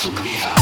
to.